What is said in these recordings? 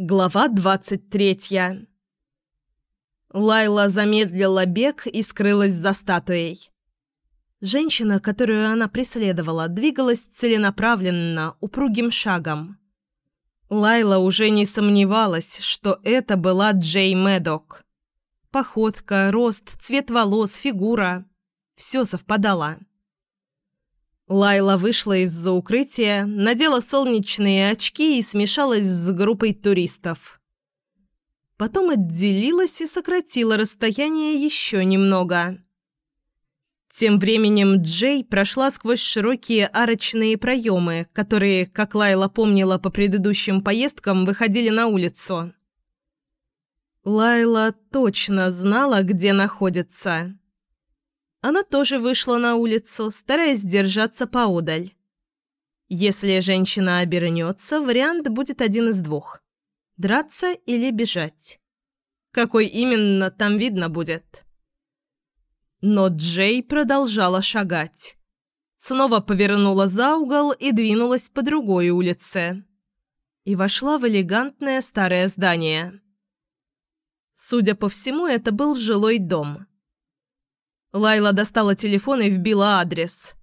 Глава двадцать третья Лайла замедлила бег и скрылась за статуей. Женщина, которую она преследовала, двигалась целенаправленно, упругим шагом. Лайла уже не сомневалась, что это была Джей Медок. Походка, рост, цвет волос, фигура – все совпадало. Лайла вышла из-за укрытия, надела солнечные очки и смешалась с группой туристов. Потом отделилась и сократила расстояние еще немного. Тем временем Джей прошла сквозь широкие арочные проемы, которые, как Лайла помнила по предыдущим поездкам, выходили на улицу. Лайла точно знала, где находится. Она тоже вышла на улицу, стараясь держаться поодаль. Если женщина обернется, вариант будет один из двух – драться или бежать. Какой именно, там видно будет. Но Джей продолжала шагать. Снова повернула за угол и двинулась по другой улице. И вошла в элегантное старое здание. Судя по всему, это был жилой дом – Лайла достала телефон и вбила адрес.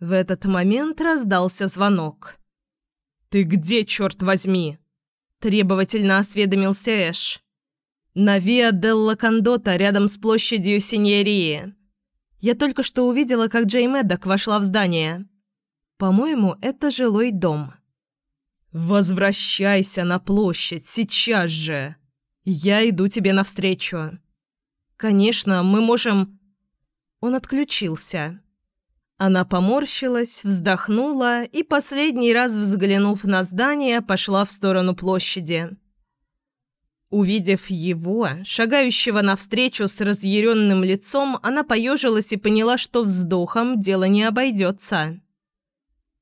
В этот момент раздался звонок. «Ты где, черт возьми?» – требовательно осведомился Эш. «На Виа Делла Кондота, рядом с площадью Синьерии. Я только что увидела, как Джей Мэддок вошла в здание. По-моему, это жилой дом». «Возвращайся на площадь, сейчас же! Я иду тебе навстречу. Конечно, мы можем...» Он отключился. Она поморщилась, вздохнула и, последний раз взглянув на здание, пошла в сторону площади. Увидев его, шагающего навстречу с разъяренным лицом, она поежилась и поняла, что вздохом дело не обойдется.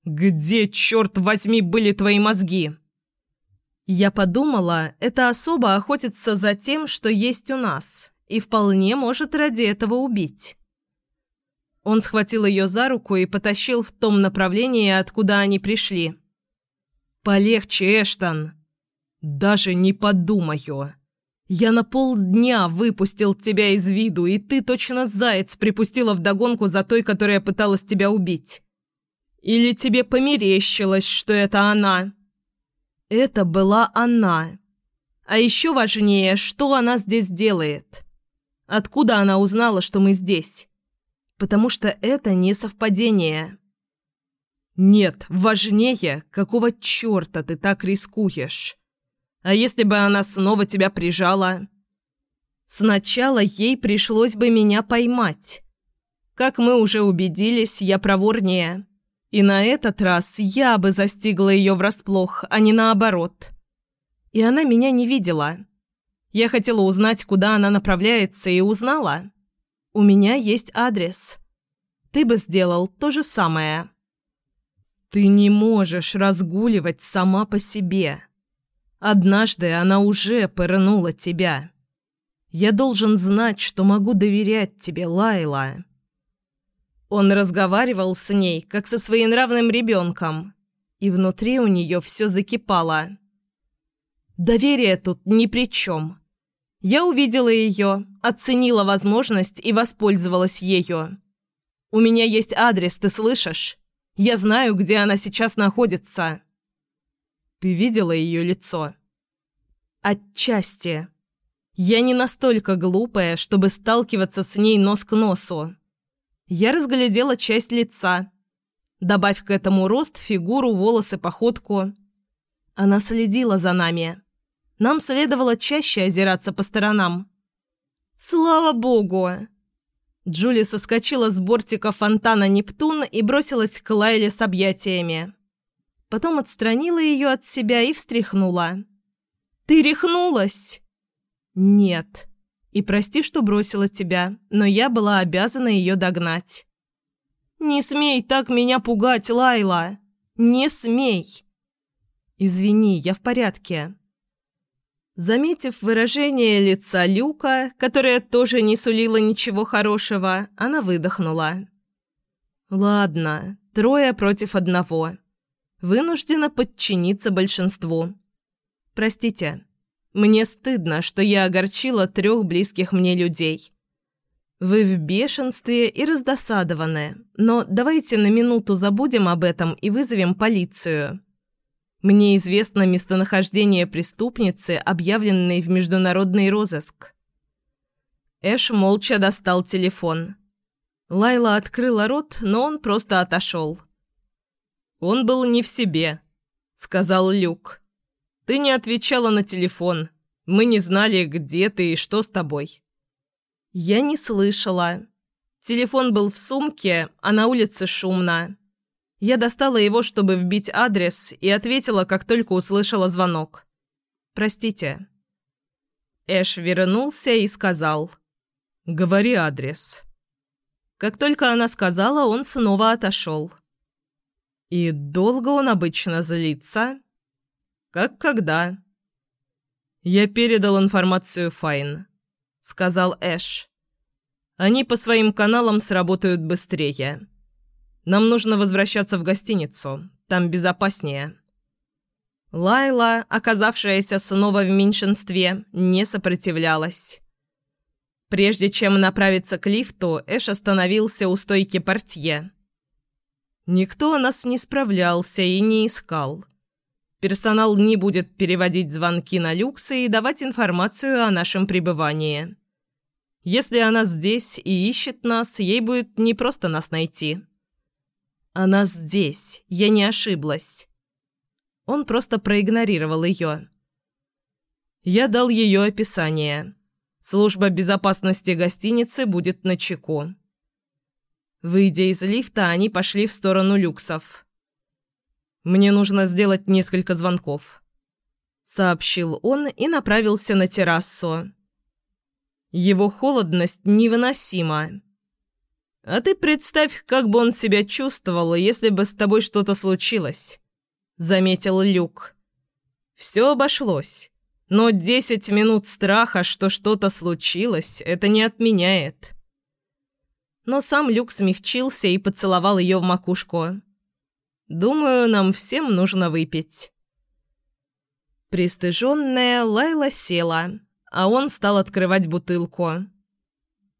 «Где, черт возьми, были твои мозги?» Я подумала, эта особа охотится за тем, что есть у нас, и вполне может ради этого убить. Он схватил ее за руку и потащил в том направлении, откуда они пришли. «Полегче, Эштон!» «Даже не подумаю!» «Я на полдня выпустил тебя из виду, и ты точно заяц припустила вдогонку за той, которая пыталась тебя убить. Или тебе померещилось, что это она?» «Это была она. А еще важнее, что она здесь делает. Откуда она узнала, что мы здесь?» Потому что это не совпадение. Нет, важнее, какого черта ты так рискуешь? А если бы она снова тебя прижала? Сначала ей пришлось бы меня поймать. Как мы уже убедились, я проворнее. И на этот раз я бы застигла ее врасплох, а не наоборот. И она меня не видела. Я хотела узнать, куда она направляется, и узнала. У меня есть адрес. Ты бы сделал то же самое. Ты не можешь разгуливать сама по себе. Однажды она уже пырнула тебя. Я должен знать, что могу доверять тебе, Лайла. Он разговаривал с ней, как со своенравным ребенком, и внутри у нее все закипало. Доверие тут ни при чем. Я увидела ее, оценила возможность и воспользовалась ею. У меня есть адрес, ты слышишь? Я знаю, где она сейчас находится. Ты видела ее лицо? Отчасти. Я не настолько глупая, чтобы сталкиваться с ней нос к носу. Я разглядела часть лица. Добавь к этому рост, фигуру, волосы, походку. Она следила за нами. Нам следовало чаще озираться по сторонам. «Слава богу!» Джули соскочила с бортика фонтана «Нептун» и бросилась к Лайле с объятиями. Потом отстранила ее от себя и встряхнула. «Ты рехнулась?» «Нет. И прости, что бросила тебя, но я была обязана ее догнать». «Не смей так меня пугать, Лайла! Не смей!» «Извини, я в порядке. Заметив выражение лица Люка, которое тоже не сулило ничего хорошего, она выдохнула. «Ладно, трое против одного. Вынуждена подчиниться большинству. Простите. Мне стыдно, что я огорчила трех близких мне людей. Вы в бешенстве и раздосадованы, но давайте на минуту забудем об этом и вызовем полицию. Мне известно местонахождение преступницы, объявленной в международный розыск». Эш молча достал телефон. Лайла открыла рот, но он просто отошел. «Он был не в себе», — сказал Люк. «Ты не отвечала на телефон. Мы не знали, где ты и что с тобой». «Я не слышала. Телефон был в сумке, а на улице шумно. Я достала его, чтобы вбить адрес, и ответила, как только услышала звонок. «Простите». Эш вернулся и сказал. «Говори адрес». Как только она сказала, он снова отошел. «И долго он обычно злится?» «Как когда?» «Я передал информацию Файн», — сказал Эш. «Они по своим каналам сработают быстрее». Нам нужно возвращаться в гостиницу. Там безопаснее». Лайла, оказавшаяся снова в меньшинстве, не сопротивлялась. Прежде чем направиться к лифту, Эш остановился у стойки портье. Никто о нас не справлялся и не искал. Персонал не будет переводить звонки на люксы и давать информацию о нашем пребывании. Если она здесь и ищет нас, ей будет непросто нас найти. Она здесь, я не ошиблась. Он просто проигнорировал ее. Я дал ее описание. Служба безопасности гостиницы будет на чеку. Выйдя из лифта, они пошли в сторону люксов. «Мне нужно сделать несколько звонков», — сообщил он и направился на террасу. Его холодность невыносима. А ты представь, как бы он себя чувствовал, если бы с тобой что-то случилось», — заметил Люк. «Все обошлось, но десять минут страха, что что-то случилось, это не отменяет». Но сам Люк смягчился и поцеловал ее в макушку. «Думаю, нам всем нужно выпить». Пристыженная Лайла села, а он стал открывать бутылку.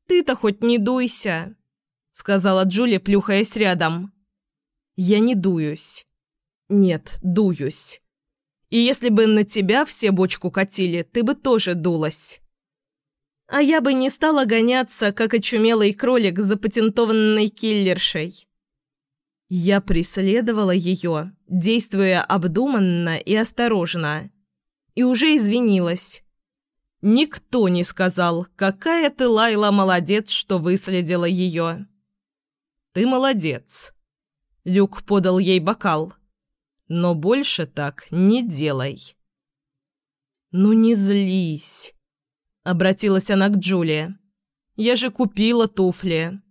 «Ты-то хоть не дуйся!» Сказала Джули, плюхаясь рядом. «Я не дуюсь. Нет, дуюсь. И если бы на тебя все бочку катили, ты бы тоже дулась. А я бы не стала гоняться, как очумелый кролик за патентованной киллершей». Я преследовала ее, действуя обдуманно и осторожно, и уже извинилась. Никто не сказал, какая ты, Лайла, молодец, что выследила ее. «Ты молодец». Люк подал ей бокал. «Но больше так не делай». «Ну не злись», — обратилась она к Джулии. «Я же купила туфли».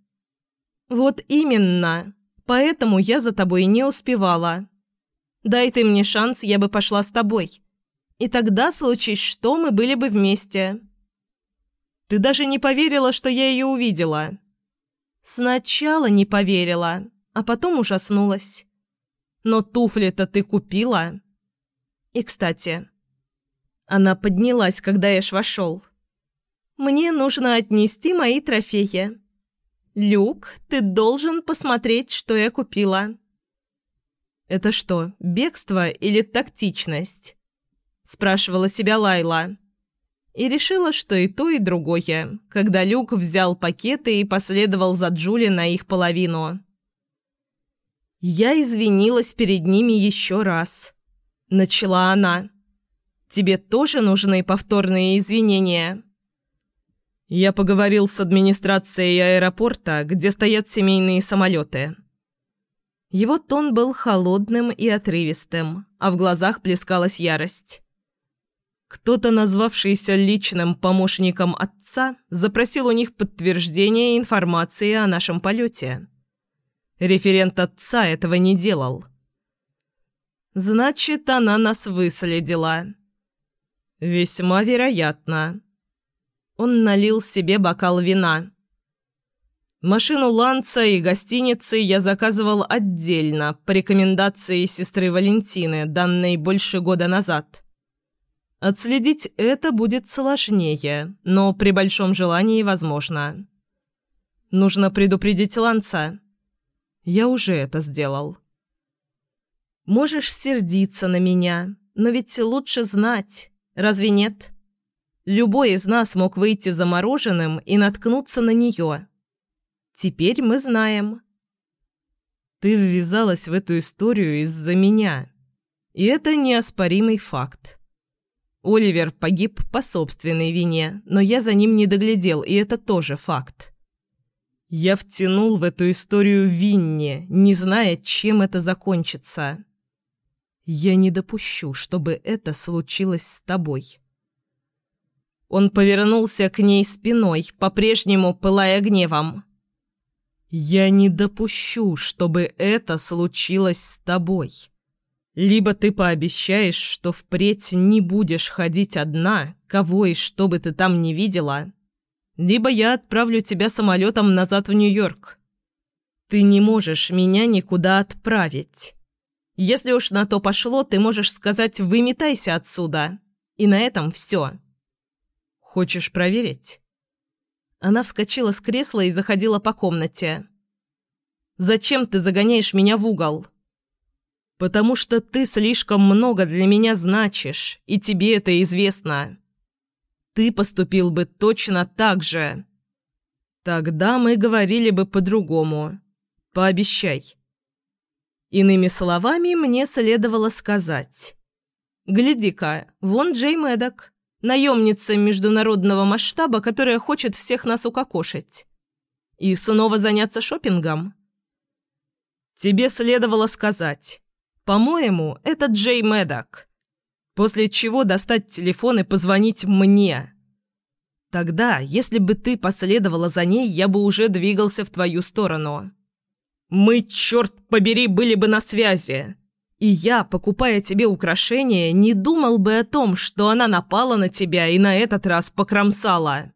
«Вот именно. Поэтому я за тобой не успевала. Дай ты мне шанс, я бы пошла с тобой. И тогда, случись что, мы были бы вместе». «Ты даже не поверила, что я ее увидела». Сначала не поверила, а потом ужаснулась. Но туфли-то ты купила. И, кстати, она поднялась, когда Эш вошел. Мне нужно отнести мои трофеи. Люк, ты должен посмотреть, что я купила. Это что, бегство или тактичность? Спрашивала себя Лайла и решила, что и то, и другое, когда Люк взял пакеты и последовал за Джули на их половину. «Я извинилась перед ними еще раз», — начала она. «Тебе тоже нужны повторные извинения?» Я поговорил с администрацией аэропорта, где стоят семейные самолеты. Его тон был холодным и отрывистым, а в глазах плескалась ярость. Кто-то, назвавшийся личным помощником отца, запросил у них подтверждение информации о нашем полете. Референт отца этого не делал. «Значит, она нас выследила». «Весьма вероятно». Он налил себе бокал вина. Машину Ланца и гостиницы я заказывал отдельно, по рекомендации сестры Валентины, данной больше года назад. Отследить это будет сложнее, но при большом желании возможно. Нужно предупредить Ланца. Я уже это сделал. Можешь сердиться на меня, но ведь лучше знать, разве нет? Любой из нас мог выйти замороженным и наткнуться на нее. Теперь мы знаем. Ты ввязалась в эту историю из-за меня. И это неоспоримый факт. Оливер погиб по собственной вине, но я за ним не доглядел, и это тоже факт. Я втянул в эту историю Винни, не зная, чем это закончится. Я не допущу, чтобы это случилось с тобой. Он повернулся к ней спиной, по-прежнему пылая гневом. «Я не допущу, чтобы это случилось с тобой. Либо ты пообещаешь, что впредь не будешь ходить одна, кого и что бы ты там не видела, либо я отправлю тебя самолетом назад в Нью-Йорк. Ты не можешь меня никуда отправить». Если уж на то пошло, ты можешь сказать «выметайся отсюда». И на этом все. Хочешь проверить?» Она вскочила с кресла и заходила по комнате. «Зачем ты загоняешь меня в угол?» «Потому что ты слишком много для меня значишь, и тебе это известно. Ты поступил бы точно так же. Тогда мы говорили бы по-другому. Пообещай». Иными словами, мне следовало сказать. «Гляди-ка, вон Джей Мэддок, наемница международного масштаба, которая хочет всех нас укокошить. И снова заняться шопингом?» «Тебе следовало сказать. По-моему, это Джей Мэддок. После чего достать телефон и позвонить мне». Тогда, если бы ты последовала за ней, я бы уже двигался в твою сторону. Мы, черт побери, были бы на связи. И я, покупая тебе украшения, не думал бы о том, что она напала на тебя и на этот раз покромсала.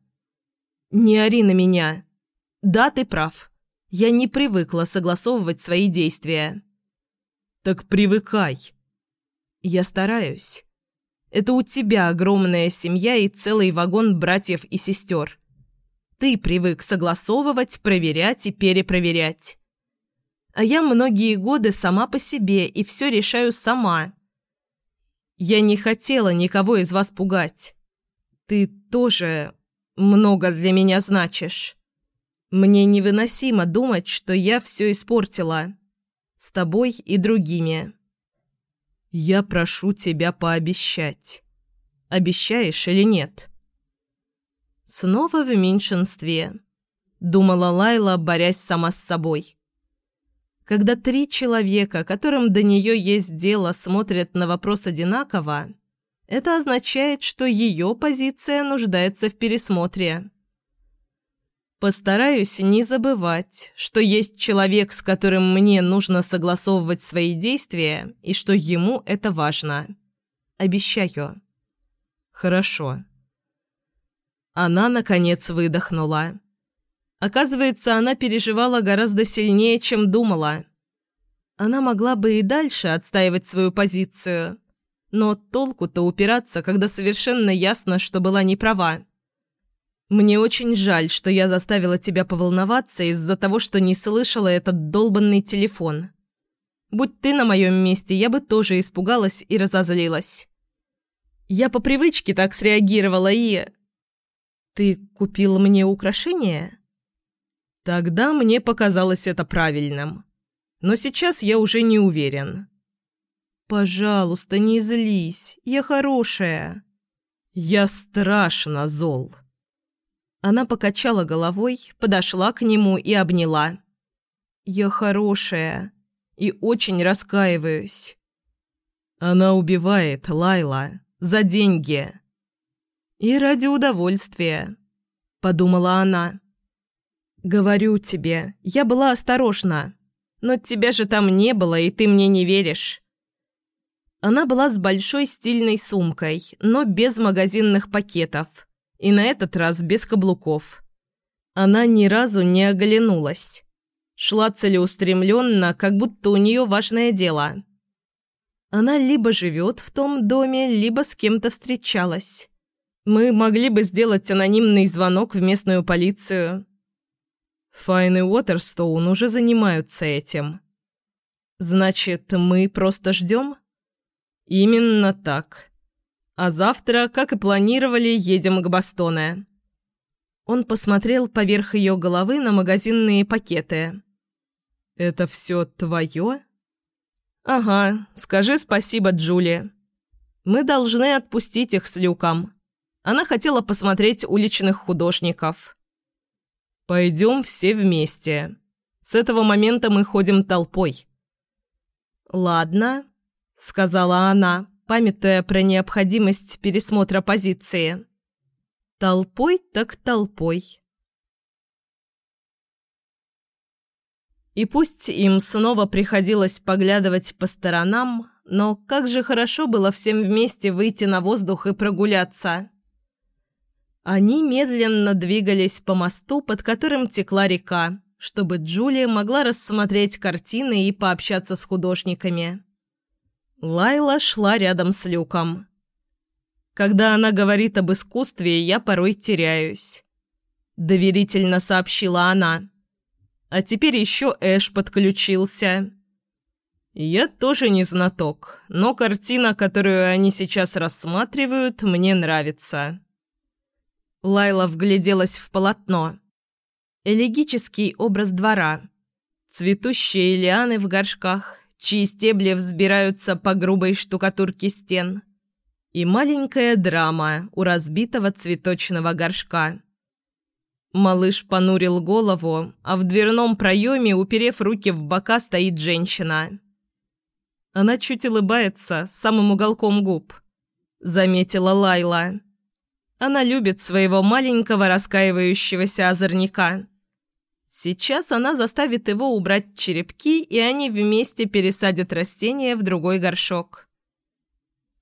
Не ори на меня. Да, ты прав. Я не привыкла согласовывать свои действия. Так привыкай. Я стараюсь. Это у тебя огромная семья и целый вагон братьев и сестер. Ты привык согласовывать, проверять и перепроверять. А я многие годы сама по себе и все решаю сама. Я не хотела никого из вас пугать. Ты тоже много для меня значишь. Мне невыносимо думать, что я все испортила. С тобой и другими. Я прошу тебя пообещать. Обещаешь или нет? Снова в меньшинстве. Думала Лайла, борясь сама с собой. Когда три человека, которым до нее есть дело, смотрят на вопрос одинаково, это означает, что ее позиция нуждается в пересмотре. Постараюсь не забывать, что есть человек, с которым мне нужно согласовывать свои действия, и что ему это важно. Обещаю. Хорошо. Она, наконец, выдохнула. Оказывается, она переживала гораздо сильнее, чем думала. Она могла бы и дальше отстаивать свою позицию, но толку-то упираться, когда совершенно ясно, что была не права. «Мне очень жаль, что я заставила тебя поволноваться из-за того, что не слышала этот долбанный телефон. Будь ты на моем месте, я бы тоже испугалась и разозлилась. Я по привычке так среагировала и... Ты купил мне украшение?» Тогда мне показалось это правильным. Но сейчас я уже не уверен. «Пожалуйста, не злись. Я хорошая». «Я страшно зол». Она покачала головой, подошла к нему и обняла. «Я хорошая и очень раскаиваюсь». «Она убивает Лайла за деньги». «И ради удовольствия», — подумала она. «Говорю тебе, я была осторожна. Но тебя же там не было, и ты мне не веришь». Она была с большой стильной сумкой, но без магазинных пакетов. И на этот раз без каблуков. Она ни разу не оглянулась. Шла целеустремленно, как будто у нее важное дело. Она либо живет в том доме, либо с кем-то встречалась. Мы могли бы сделать анонимный звонок в местную полицию. Файн и Уотерстоун уже занимаются этим. Значит, мы просто ждем? Именно так. А завтра, как и планировали, едем к Бастоне. Он посмотрел поверх ее головы на магазинные пакеты. «Это все твое?» «Ага, скажи спасибо, Джули. Мы должны отпустить их с Люком». Она хотела посмотреть уличных художников. «Пойдем все вместе. С этого момента мы ходим толпой». «Ладно», — сказала она, памятуя про необходимость пересмотра позиции. «Толпой так толпой». И пусть им снова приходилось поглядывать по сторонам, но как же хорошо было всем вместе выйти на воздух и прогуляться. Они медленно двигались по мосту, под которым текла река, чтобы Джулия могла рассмотреть картины и пообщаться с художниками. Лайла шла рядом с Люком. «Когда она говорит об искусстве, я порой теряюсь», – доверительно сообщила она. «А теперь еще Эш подключился». «Я тоже не знаток, но картина, которую они сейчас рассматривают, мне нравится». Лайла вгляделась в полотно. Элегический образ двора. Цветущие лианы в горшках, чьи стебли взбираются по грубой штукатурке стен. И маленькая драма у разбитого цветочного горшка. Малыш понурил голову, а в дверном проеме, уперев руки в бока, стоит женщина. Она чуть улыбается, самым уголком губ. Заметила Лайла. Она любит своего маленького раскаивающегося озорника. Сейчас она заставит его убрать черепки, и они вместе пересадят растение в другой горшок.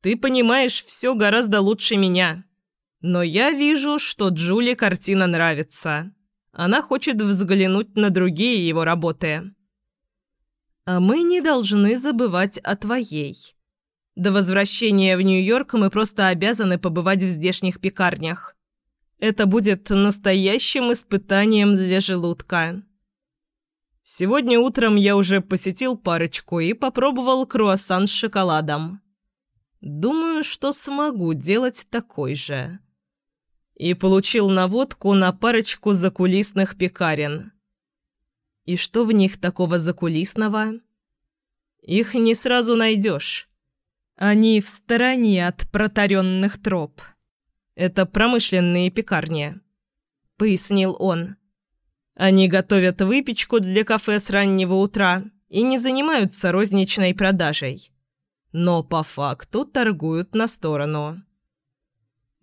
«Ты понимаешь все гораздо лучше меня. Но я вижу, что Джули картина нравится. Она хочет взглянуть на другие его работы». «А мы не должны забывать о твоей», до возвращения в Нью-Йорк мы просто обязаны побывать в здешних пекарнях. Это будет настоящим испытанием для желудка. Сегодня утром я уже посетил парочку и попробовал круассан с шоколадом. Думаю, что смогу делать такой же. И получил наводку на парочку закулисных пекарен. И что в них такого закулисного? Их не сразу найдешь. Они в стороне от протаренных троп. Это промышленные пекарни», — пояснил он. «Они готовят выпечку для кафе с раннего утра и не занимаются розничной продажей, но по факту торгуют на сторону».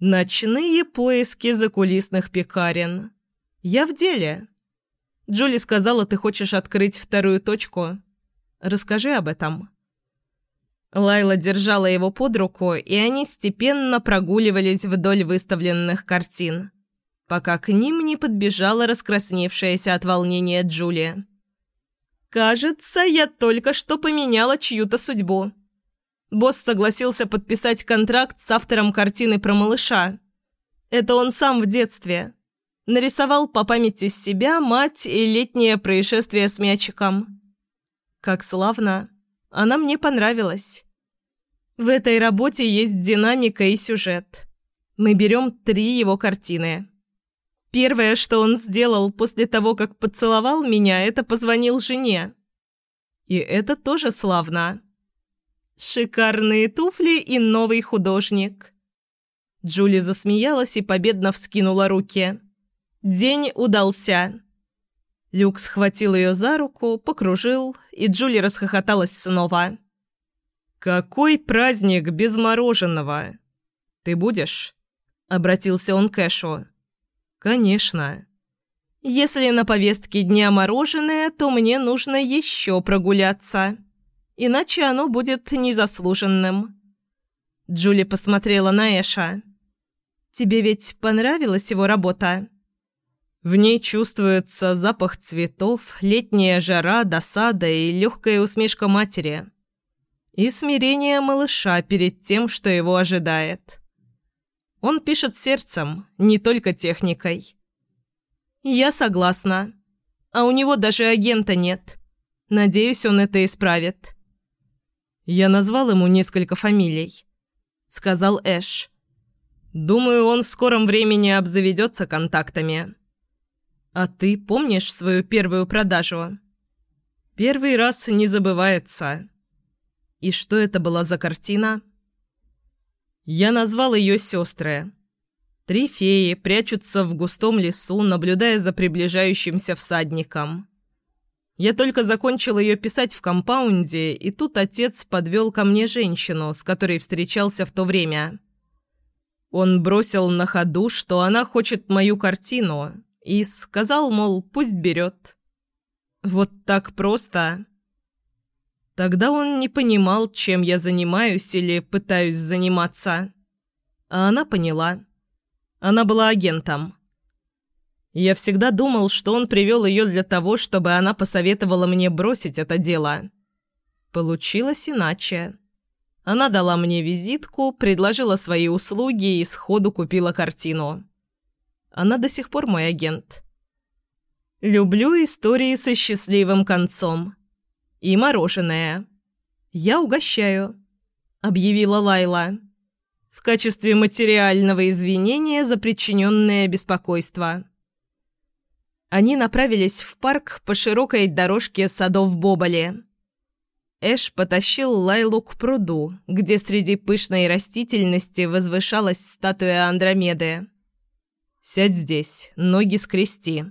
«Ночные поиски закулисных пекарен. Я в деле. Джули сказала, ты хочешь открыть вторую точку. Расскажи об этом». Лайла держала его под руку, и они степенно прогуливались вдоль выставленных картин, пока к ним не подбежала раскрасневшаяся от волнения Джулия. «Кажется, я только что поменяла чью-то судьбу. Босс согласился подписать контракт с автором картины про малыша. Это он сам в детстве. Нарисовал по памяти себя, мать и летнее происшествие с мячиком. Как славно!» Она мне понравилась. В этой работе есть динамика и сюжет. Мы берем три его картины. Первое, что он сделал после того, как поцеловал меня, это позвонил жене. И это тоже славно. Шикарные туфли и новый художник. Джули засмеялась и победно вскинула руки. День удался. Люк схватил ее за руку, покружил, и Джули расхохоталась снова. «Какой праздник без мороженого? Ты будешь?» – обратился он к Эшу. «Конечно. Если на повестке дня мороженое, то мне нужно еще прогуляться, иначе оно будет незаслуженным». Джули посмотрела на Эша. «Тебе ведь понравилась его работа?» В ней чувствуется запах цветов, летняя жара, досада и легкая усмешка матери. И смирение малыша перед тем, что его ожидает. Он пишет сердцем, не только техникой. Я согласна. А у него даже агента нет. Надеюсь, он это исправит. Я назвал ему несколько фамилий. Сказал Эш. Думаю, он в скором времени обзаведется контактами. А ты помнишь свою первую продажу? Первый раз не забывается. И что это была за картина? Я назвал ее «Сестры». Три феи прячутся в густом лесу, наблюдая за приближающимся всадником. Я только закончил ее писать в компаунде, и тут отец подвел ко мне женщину, с которой встречался в то время. Он бросил на ходу, что она хочет мою картину, и сказал, мол, пусть берет. Вот так просто. Тогда он не понимал, чем я занимаюсь или пытаюсь заниматься. А она поняла. Она была агентом. Я всегда думал, что он привел ее для того, чтобы она посоветовала мне бросить это дело. Получилось иначе. Она дала мне визитку, предложила свои услуги и сходу купила картину. Она до сих пор мой агент. Люблю истории со счастливым концом. И мороженое. Я угощаю, объявила Лайла. В качестве материального извинения за причиненное беспокойство. Они направились в парк по широкой дорожке садов Боболи. Эш потащил Лайлу к пруду, где среди пышной растительности возвышалась статуя Андромеды. «Сядь здесь, ноги скрести».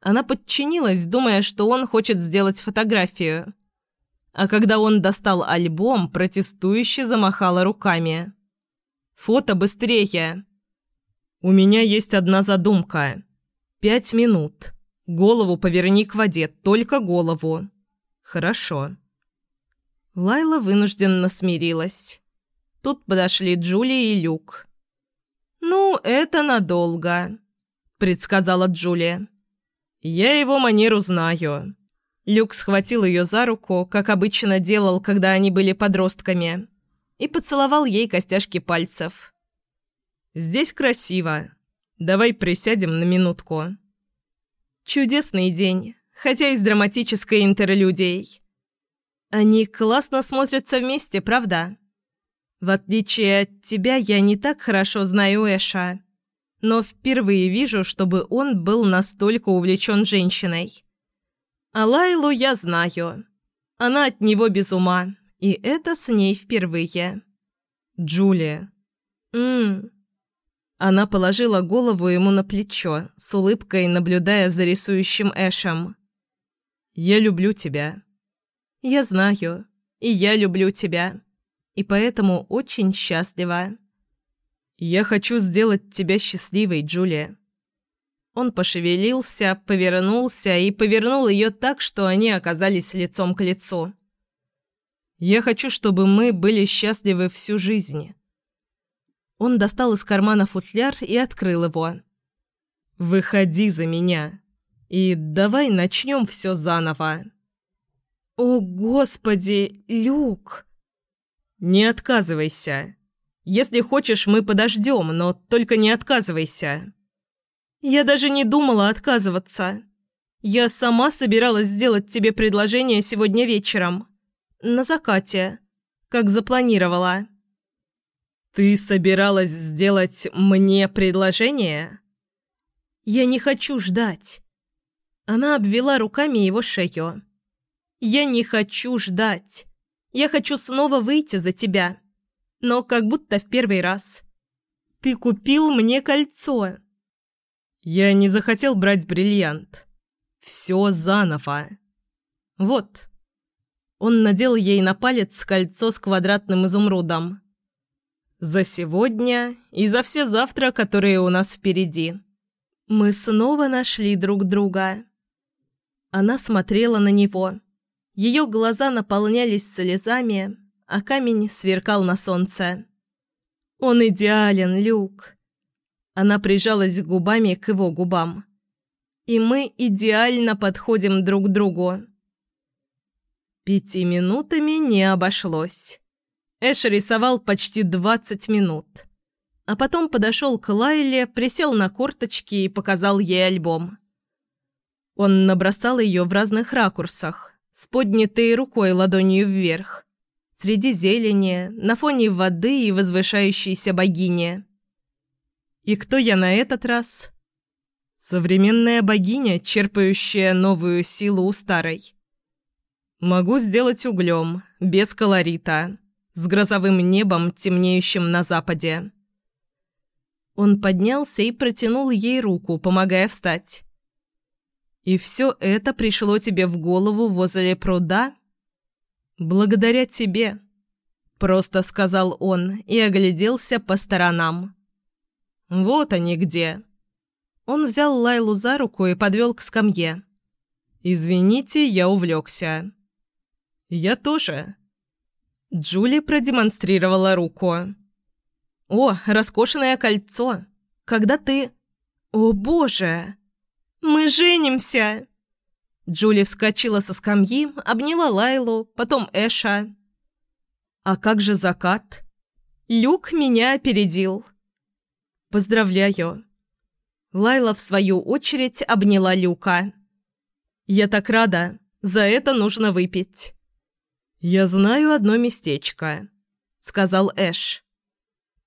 Она подчинилась, думая, что он хочет сделать фотографию. А когда он достал альбом, протестующе замахала руками. «Фото быстрее!» «У меня есть одна задумка», «Пять минут. Голову поверни к воде, только голову». «Хорошо». Лайла вынужденно смирилась. Тут подошли Джулия и Люк. «Ну, это надолго», — предсказала Джулия. «Я его манеру знаю». Люк схватил ее за руку, как обычно делал, когда они были подростками, и поцеловал ей костяшки пальцев. «Здесь красиво. Давай присядем на минутку. Чудесный день, хотя и с драматической интерлюдией. Они классно смотрятся вместе, правда? В отличие от тебя, я не так хорошо знаю Эша, но впервые вижу, чтобы он был настолько увлечен женщиной. А Лайлу я знаю. Она от него без ума, и это с ней впервые. Джулия. Ммм. Она положила голову ему на плечо, с улыбкой наблюдая за рисующим Эшем. «Я люблю тебя». «Я знаю. И я люблю тебя. И поэтому очень счастлива». «Я хочу сделать тебя счастливой, Джулия». Он пошевелился, повернулся и повернул ее так, что они оказались лицом к лицу. «Я хочу, чтобы мы были счастливы всю жизнь». Он достал из кармана футляр и открыл его. «Выходи за меня. И давай начнем все заново». «О, Господи, Люк!» «Не отказывайся. Если хочешь, мы подождем, но только не отказывайся». «Я даже не думала отказываться. Я сама собиралась сделать тебе предложение сегодня вечером. На закате, как запланировала». «Ты собиралась сделать мне предложение?» «Я не хочу ждать». Она обвела руками его шею. «Я не хочу ждать. Я хочу снова выйти за тебя. Но как будто в первый раз. Ты купил мне кольцо». «Я не захотел брать бриллиант. Все заново. Вот». Он надел ей на палец кольцо с квадратным изумрудом. За сегодня и за все завтра, которые у нас впереди. Мы снова нашли друг друга. Она смотрела на него. Ее глаза наполнялись слезами, а камень сверкал на солнце. «Он идеален, Люк!» Она прижалась губами к его губам. «И мы идеально подходим друг к другу». Пяти минутами не обошлось. Эш рисовал почти двадцать минут. А потом подошел к Лайле, присел на корточки и показал ей альбом. Он набросал ее в разных ракурсах, с поднятой рукой ладонью вверх, среди зелени, на фоне воды и возвышающейся богини. И кто я на этот раз? Современная богиня, черпающая новую силу у старой. Могу сделать углем, без колорита, с грозовым небом, темнеющим на западе. Он поднялся и протянул ей руку, помогая встать. «И все это пришло тебе в голову возле пруда?» «Благодаря тебе», — просто сказал он и огляделся по сторонам. «Вот они где». Он взял Лайлу за руку и подвел к скамье. «Извините, я увлекся». «Я тоже». Джули продемонстрировала руку. «О, роскошное кольцо! Когда ты...» «О, боже! Мы женимся!» Джули вскочила со скамьи, обняла Лайлу, потом Эша. «А как же закат?» «Люк меня опередил». «Поздравляю». Лайла, в свою очередь, обняла Люка. «Я так рада. За это нужно выпить». «Я знаю одно местечко», — сказал Эш.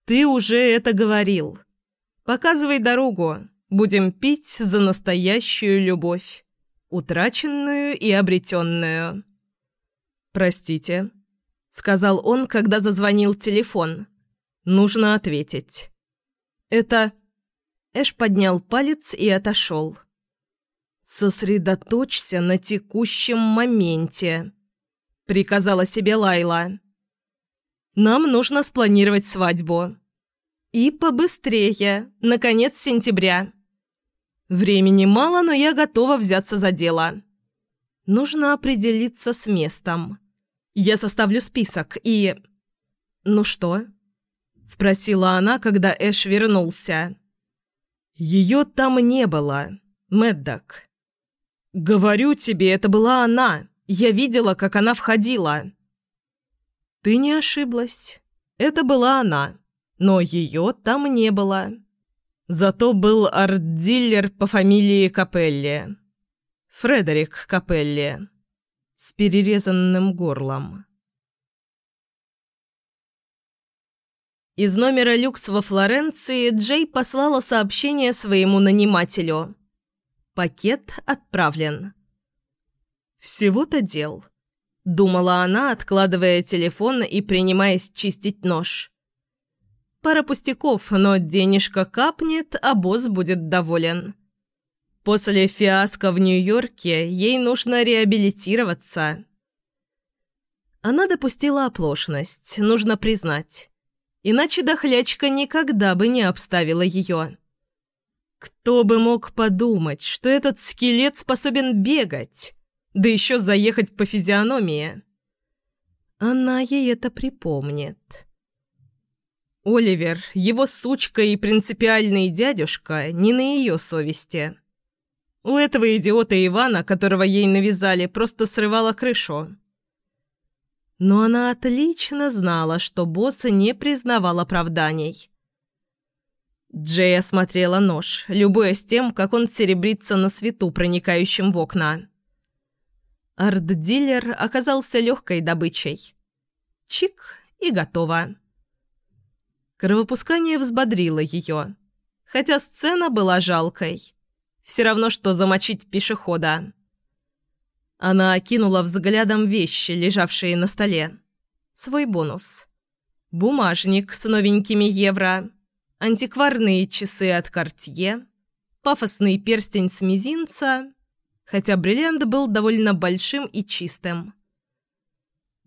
«Ты уже это говорил. Показывай дорогу. Будем пить за настоящую любовь, утраченную и обретенную». «Простите», — сказал он, когда зазвонил телефон. «Нужно ответить». «Это...» Эш поднял палец и отошел. «Сосредоточься на текущем моменте», — приказала себе Лайла. «Нам нужно спланировать свадьбу. И побыстрее, наконец сентября. Времени мало, но я готова взяться за дело. Нужно определиться с местом. Я составлю список и... Ну что?» — спросила она, когда Эш вернулся. «Ее там не было, Мэддок. Говорю тебе, это была она». Я видела, как она входила». «Ты не ошиблась. Это была она. Но ее там не было. Зато был арт-дилер по фамилии Капелли. Фредерик Капелли. С перерезанным горлом». Из номера люкс во Флоренции Джей послала сообщение своему нанимателю. Пакет отправлен. «Всего-то дел», — думала она, откладывая телефон и принимаясь чистить нож. «Пара пустяков, но денежка капнет, а босс будет доволен». После фиаско в Нью-Йорке ей нужно реабилитироваться. Она допустила оплошность, нужно признать. Иначе дохлячка никогда бы не обставила ее. Кто бы мог подумать, что этот скелет способен бегать? Да еще заехать по физиономии. Она ей это припомнит. Оливер, его сучка и принципиальный дядюшка не на ее совести. У этого идиота Ивана, которого ей навязали, просто срывала крышу. Но она отлично знала, что босс не признавал оправданий. Джей осмотрела нож, любуясь тем, как он серебрится на свету, проникающем в окна. Арт-дилер оказался легкой добычей. Чик и готово. Кровопускание взбодрило ее, хотя сцена была жалкой. Все равно, что замочить пешехода. Она окинула взглядом вещи, лежавшие на столе. Свой бонус. Бумажник с новенькими евро, антикварные часы от Кортье, пафосный перстень с мизинца хотя бриллиант был довольно большим и чистым.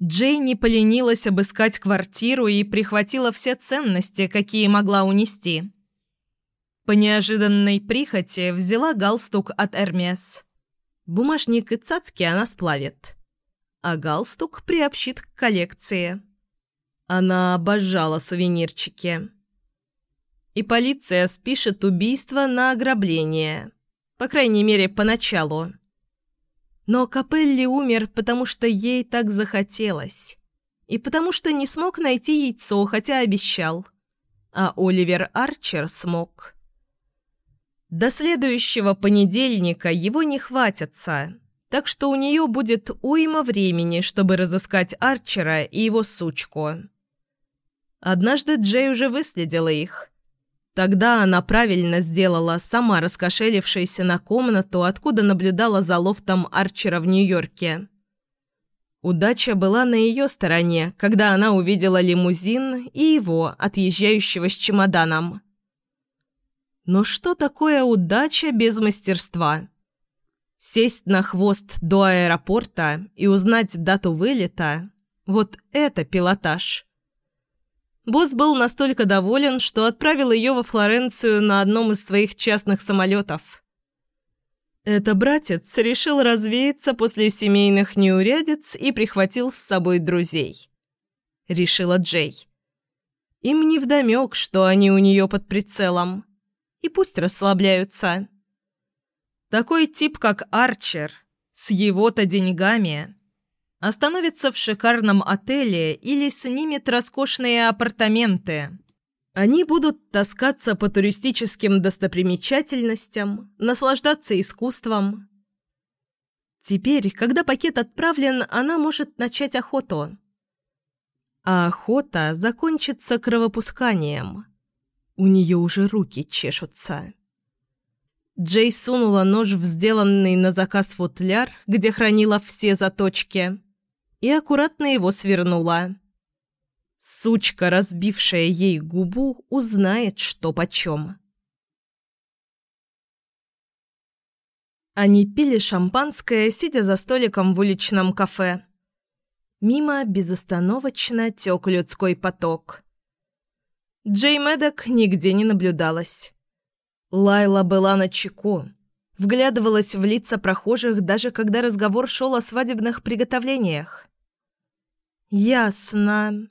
Джей не поленилась обыскать квартиру и прихватила все ценности, какие могла унести. По неожиданной прихоти взяла галстук от Эрмес. Бумажник и цацки она сплавит, а галстук приобщит к коллекции. Она обожала сувенирчики. И полиция спишет убийство на ограбление – по крайней мере, поначалу. Но Капелли умер, потому что ей так захотелось. И потому что не смог найти яйцо, хотя обещал. А Оливер Арчер смог. До следующего понедельника его не хватится, так что у нее будет уйма времени, чтобы разыскать Арчера и его сучку. Однажды Джей уже выследила их. Тогда она правильно сделала, сама раскошелившаяся на комнату, откуда наблюдала за лофтом Арчера в Нью-Йорке. Удача была на ее стороне, когда она увидела лимузин и его, отъезжающего с чемоданом. Но что такое удача без мастерства? Сесть на хвост до аэропорта и узнать дату вылета – вот это пилотаж. Босс был настолько доволен, что отправил ее во Флоренцию на одном из своих частных самолетов. Это братец решил развеяться после семейных неурядиц и прихватил с собой друзей. Решила Джей. Им невдомек, что они у нее под прицелом. И пусть расслабляются. Такой тип, как Арчер, с его-то деньгами, остановится в шикарном отеле или снимет роскошные апартаменты – они будут таскаться по туристическим достопримечательностям, наслаждаться искусством. Теперь, когда пакет отправлен, она может начать охоту. А охота закончится кровопусканием. У нее уже руки чешутся. Джей сунула нож в сделанный на заказ футляр, где хранила все заточки, и аккуратно его свернула. Сучка, разбившая ей губу, узнает, что почем. Они пили шампанское, сидя за столиком в уличном кафе. Мимо безостановочно тек людской поток. Джей Мэддок нигде не наблюдалась. Лайла была на чеку, вглядывалась в лица прохожих, даже когда разговор шел о свадебных приготовлениях. «Ясно»,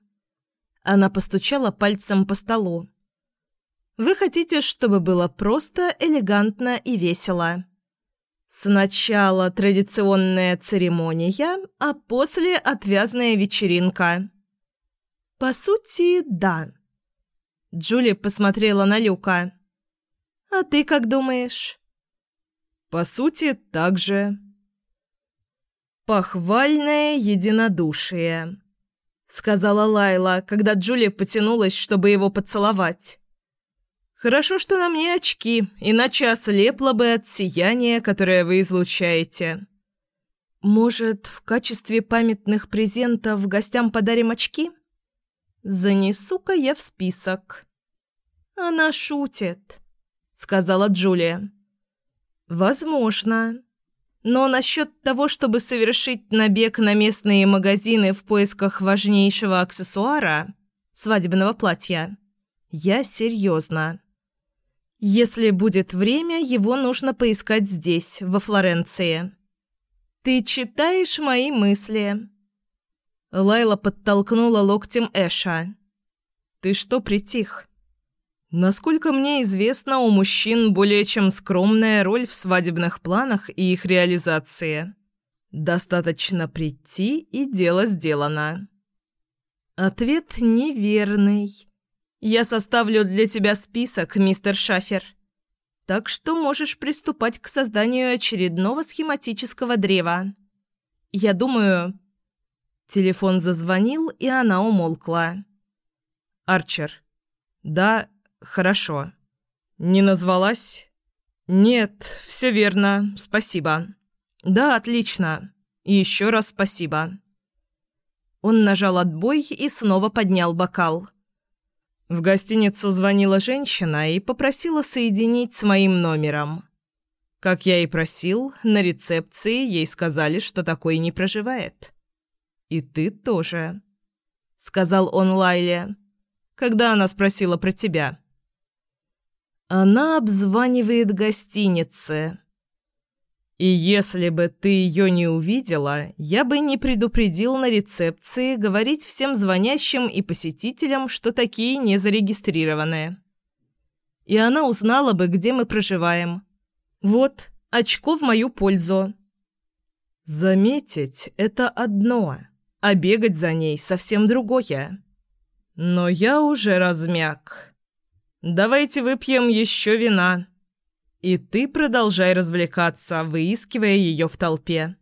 она постучала пальцем по столу. «Вы хотите, чтобы было просто, элегантно и весело?» Сначала традиционная церемония, а после отвязная вечеринка. По сути, да. Джули посмотрела на Люка. А ты как думаешь? По сути, так же. Похвальное единодушие сказала Лайла, когда Джулия потянулась, чтобы его поцеловать. «Хорошо, что на мне очки, иначе ослепла бы от сияния, которое вы излучаете. Может, в качестве памятных презентов гостям подарим очки? Занесу-ка я в список». «Она шутит», — сказала Джулия. «Возможно. Но насчет того, чтобы совершить набег на местные магазины в поисках важнейшего аксессуара – свадебного платья, я серьезно. Если будет время, его нужно поискать здесь, во Флоренции. Ты читаешь мои мысли. Лайла подтолкнула локтем Эша. Ты что притих? Насколько мне известно, у мужчин более чем скромная роль в свадебных планах и их реализации. Достаточно прийти, и дело сделано. Ответ неверный. Я составлю для тебя список, мистер Шафер. Так что можешь приступать к созданию очередного схематического древа. Я думаю... Телефон зазвонил, и она умолкла. «Арчер». «Да, «Хорошо. Не назвалась?» «Нет, все верно. Спасибо». «Да, отлично. Еще раз спасибо». Он нажал отбой и снова поднял бокал. В гостиницу звонила женщина и попросила соединить с моим номером. Как я и просил, на рецепции ей сказали, что такой не проживает. «И ты тоже», — сказал он Лайле, когда она спросила про тебя. Она обзванивает гостиницы. И если бы ты ее не увидела, я бы не предупредил на рецепции говорить всем звонящим и посетителям, что такие не зарегистрированы. И она узнала бы, где мы проживаем. Вот, очко в мою пользу. Заметить – это одно, а бегать за ней – совсем другое. Но я уже размяк. Давайте выпьем еще вина. И ты продолжай развлекаться, выискивая ее в толпе.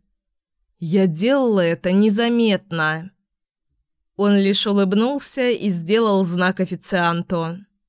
Я делала это незаметно. Он лишь улыбнулся и сделал знак официанту.